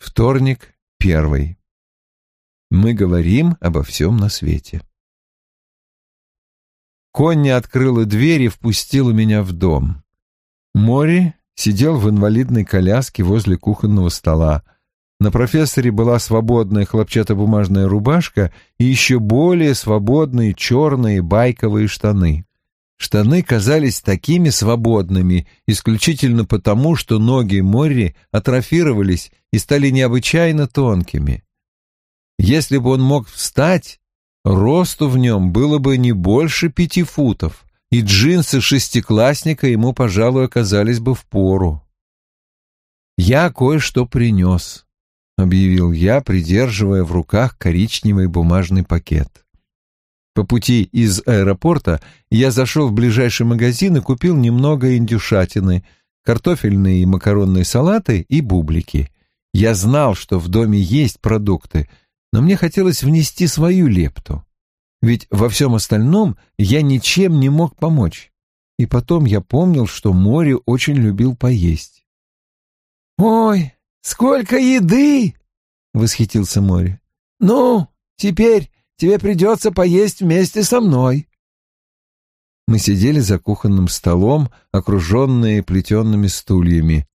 Вторник, первый. Мы говорим обо всем на свете. Конни открыла дверь и впустила меня в дом. Мори сидел в инвалидной коляске возле кухонного стола. На профессоре была свободная хлопчатобумажная рубашка и еще более свободные черные байковые штаны. Штаны казались такими свободными исключительно потому, что ноги Морри атрофировались и стали необычайно тонкими. Если бы он мог встать, росту в нем было бы не больше пяти футов, и джинсы шестиклассника ему, пожалуй, оказались бы в пору. «Я кое-что принес», — объявил я, придерживая в руках коричневый бумажный пакет. По пути из аэропорта я зашел в ближайший магазин и купил немного индюшатины, картофельные и макаронные салаты и бублики. Я знал, что в доме есть продукты, но мне хотелось внести свою лепту. Ведь во всем остальном я ничем не мог помочь. И потом я помнил, что море очень любил поесть. «Ой, сколько еды!» — восхитился море. «Ну, теперь Тебе придется поесть вместе со мной». Мы сидели за кухонным столом, окруженные плетенными стульями.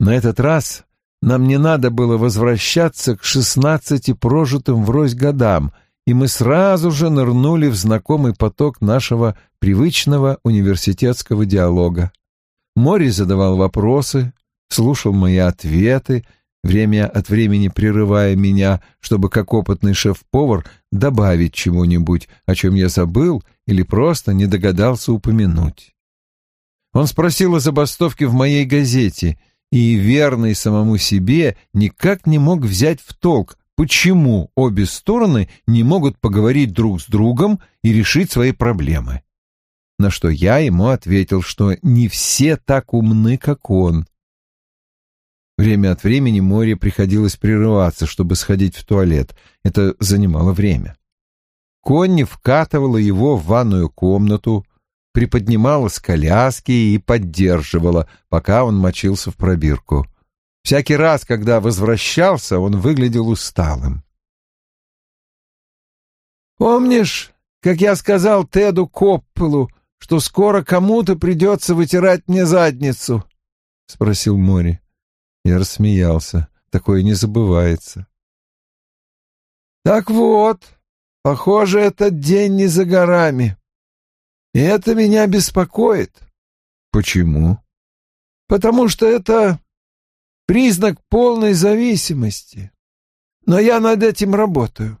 На этот раз нам не надо было возвращаться к шестнадцати прожитым врозь годам, и мы сразу же нырнули в знакомый поток нашего привычного университетского диалога. Мори задавал вопросы, слушал мои ответы, время от времени прерывая меня, чтобы как опытный шеф-повар добавить чего-нибудь, о чем я забыл или просто не догадался упомянуть. Он спросил о забастовке в моей газете, и, верный самому себе, никак не мог взять в толк, почему обе стороны не могут поговорить друг с другом и решить свои проблемы. На что я ему ответил, что не все так умны, как он, Время от времени море приходилось прерываться, чтобы сходить в туалет. Это занимало время. Конни вкатывала его в ванную комнату, приподнимала с коляски и поддерживала, пока он мочился в пробирку. Всякий раз, когда возвращался, он выглядел усталым. «Помнишь, как я сказал Теду Коппелу, что скоро кому-то придется вытирать мне задницу?» — спросил Мори. Я рассмеялся. Такое не забывается. Так вот, похоже, этот день не за горами. И это меня беспокоит. Почему? Потому что это признак полной зависимости. Но я над этим работаю.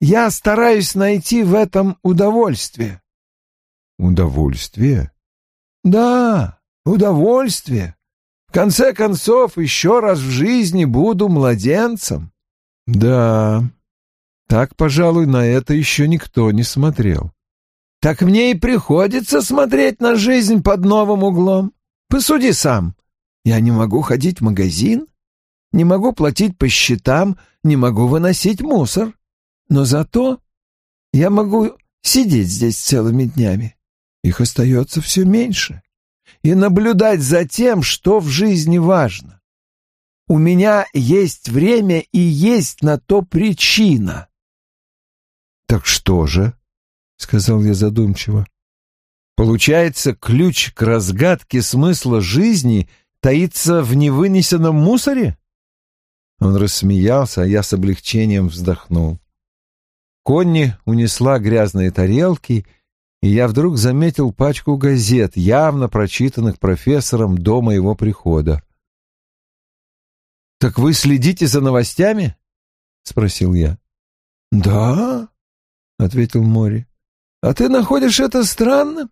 Я стараюсь найти в этом удовольствие. Удовольствие? Да, удовольствие. В конце концов, еще раз в жизни буду младенцем. Да, так, пожалуй, на это еще никто не смотрел. Так мне и приходится смотреть на жизнь под новым углом. Посуди сам. Я не могу ходить в магазин, не могу платить по счетам, не могу выносить мусор. Но зато я могу сидеть здесь целыми днями. Их остается все меньше и наблюдать за тем, что в жизни важно. У меня есть время и есть на то причина. Так что же? сказал я задумчиво. Получается, ключ к разгадке смысла жизни таится в невынесенном мусоре? Он рассмеялся, а я с облегчением вздохнул. Конни унесла грязные тарелки и я вдруг заметил пачку газет, явно прочитанных профессором до моего прихода. «Так вы следите за новостями?» — спросил я. «Да», — ответил Мори. «А ты находишь это странным?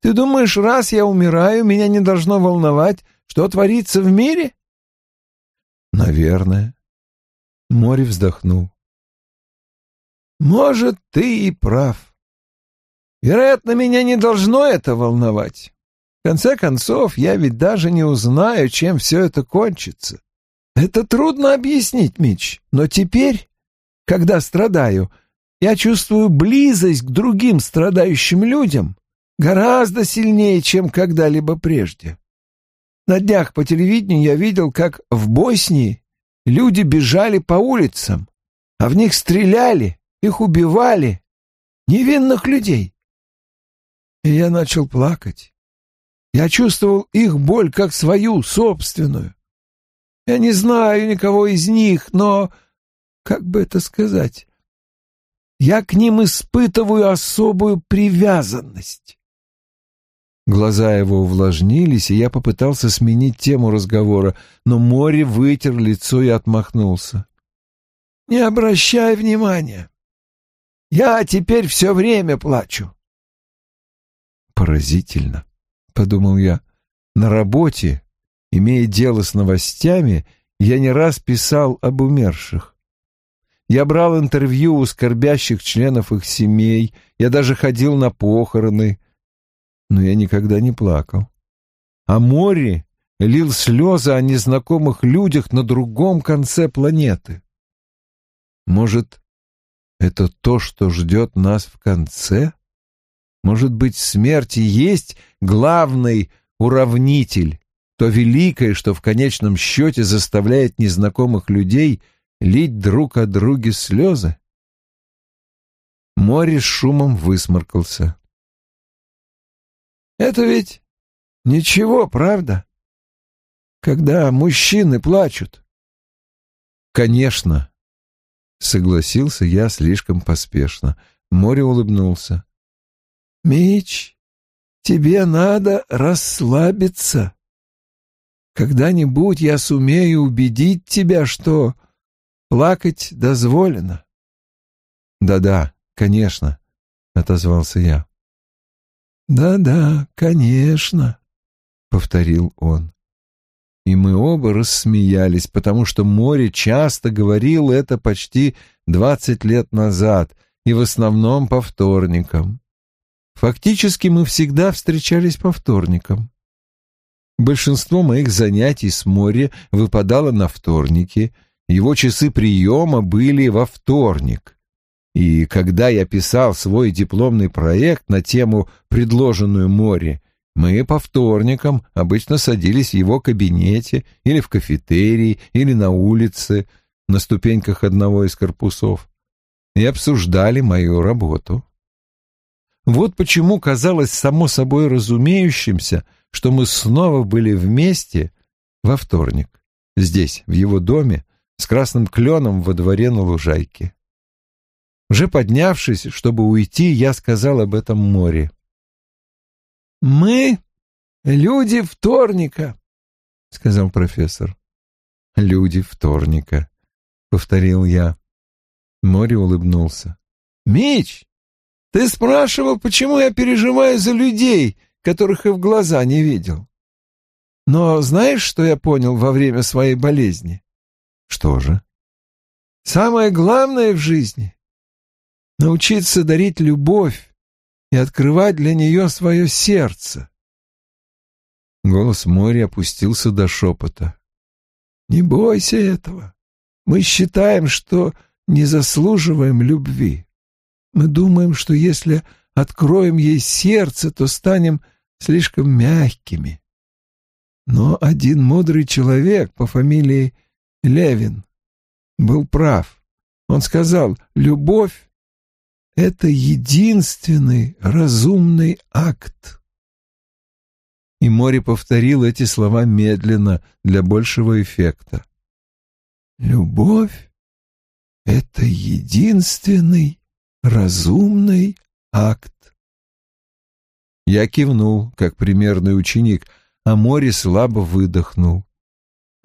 Ты думаешь, раз я умираю, меня не должно волновать, что творится в мире?» «Наверное». Мори вздохнул. «Может, ты и прав. Вероятно, меня не должно это волновать. В конце концов, я ведь даже не узнаю, чем все это кончится. Это трудно объяснить, Мич, но теперь, когда страдаю, я чувствую близость к другим страдающим людям гораздо сильнее, чем когда-либо прежде. На днях по телевидению я видел, как в Боснии люди бежали по улицам, а в них стреляли, их убивали, невинных людей. И я начал плакать. Я чувствовал их боль как свою, собственную. Я не знаю никого из них, но, как бы это сказать, я к ним испытываю особую привязанность. Глаза его увлажнились, и я попытался сменить тему разговора, но море вытер лицо и отмахнулся. «Не обращай внимания. Я теперь все время плачу». «Поразительно», — подумал я. «На работе, имея дело с новостями, я не раз писал об умерших. Я брал интервью у скорбящих членов их семей, я даже ходил на похороны, но я никогда не плакал. А море лил слезы о незнакомых людях на другом конце планеты. Может, это то, что ждет нас в конце? Может быть, смерть и есть главный уравнитель, то великое, что в конечном счете заставляет незнакомых людей лить друг о друге слезы? Море с шумом высморкался. Это ведь ничего, правда? Когда мужчины плачут. Конечно, согласился я слишком поспешно. Море улыбнулся. Мич, тебе надо расслабиться. Когда-нибудь я сумею убедить тебя, что плакать дозволено. Да-да, конечно, отозвался я. «Да-да, конечно», — повторил он. И мы оба рассмеялись, потому что море часто говорил это почти двадцать лет назад, и в основном по вторникам. Фактически мы всегда встречались по вторникам. Большинство моих занятий с моря выпадало на вторники, его часы приема были во вторник. И когда я писал свой дипломный проект на тему, предложенную море, мы по вторникам обычно садились в его кабинете или в кафетерии, или на улице, на ступеньках одного из корпусов, и обсуждали мою работу. Вот почему казалось само собой разумеющимся, что мы снова были вместе во вторник, здесь, в его доме, с красным кленом во дворе на лужайке. Уже поднявшись, чтобы уйти, я сказал об этом море. «Мы — люди вторника», — сказал профессор. «Люди вторника», — повторил я. Море улыбнулся. «Мич, ты спрашивал, почему я переживаю за людей, которых и в глаза не видел. Но знаешь, что я понял во время своей болезни?» «Что же?» «Самое главное в жизни научиться дарить любовь и открывать для нее свое сердце. Голос моря опустился до шепота. «Не бойся этого. Мы считаем, что не заслуживаем любви. Мы думаем, что если откроем ей сердце, то станем слишком мягкими. Но один мудрый человек по фамилии Левин был прав. Он сказал, любовь это единственный разумный акт. И море повторил эти слова медленно для большего эффекта. Любовь — это единственный разумный акт. Я кивнул, как примерный ученик, а море слабо выдохнул.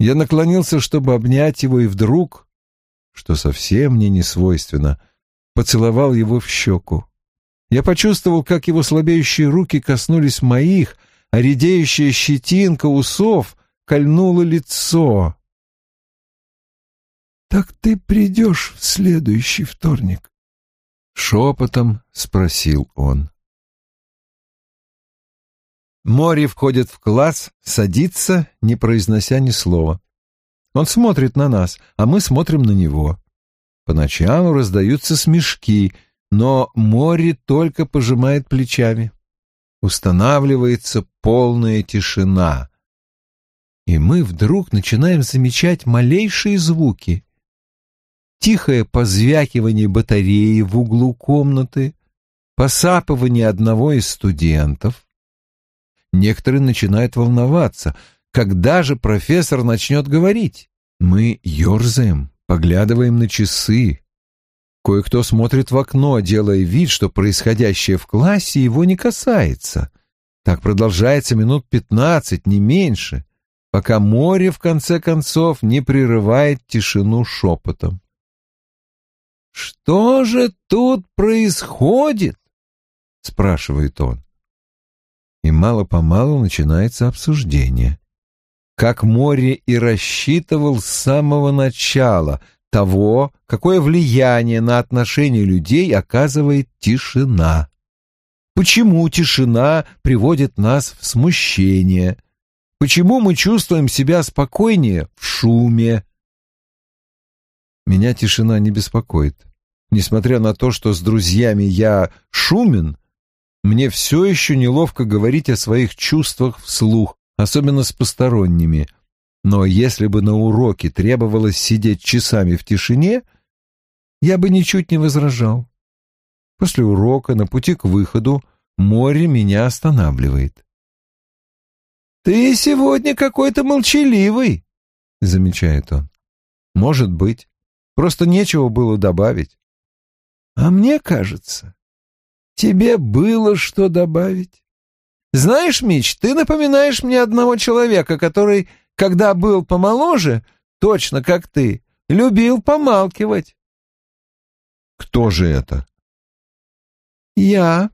Я наклонился, чтобы обнять его, и вдруг, что совсем мне не свойственно, — поцеловал его в щеку. Я почувствовал, как его слабеющие руки коснулись моих, а редеющая щетинка усов кольнула лицо. «Так ты придешь в следующий вторник?» — шепотом спросил он. Мори входит в класс, садится, не произнося ни слова. Он смотрит на нас, а мы смотрим на него. Поначалу раздаются смешки, но море только пожимает плечами. Устанавливается полная тишина. и мы вдруг начинаем замечать малейшие звуки. Тихое позвякивание батареи в углу комнаты, посапывание одного из студентов. Некоторые начинают волноваться, когда же профессор начнет говорить. Мы ерзаем, поглядываем на часы. Кое-кто смотрит в окно, делая вид, что происходящее в классе его не касается. Так продолжается минут пятнадцать, не меньше, пока море, в конце концов, не прерывает тишину шепотом. «Что же тут происходит?» — спрашивает он. И мало-помалу начинается обсуждение. Как море и рассчитывал с самого начала того, какое влияние на отношения людей оказывает тишина. Почему тишина приводит нас в смущение? Почему мы чувствуем себя спокойнее в шуме? Меня тишина не беспокоит. Несмотря на то, что с друзьями я шумен, мне все еще неловко говорить о своих чувствах вслух, особенно с посторонними. Но если бы на уроке требовалось сидеть часами в тишине, я бы ничуть не возражал. После урока на пути к выходу море меня останавливает. «Ты сегодня какой-то молчаливый», — замечает он. «Может быть. Просто нечего было добавить». «А мне кажется, тебе было что добавить. Знаешь, Мич, ты напоминаешь мне одного человека, который, когда был помоложе, точно как ты, любил помалкивать». «Кто же это?» «Я»,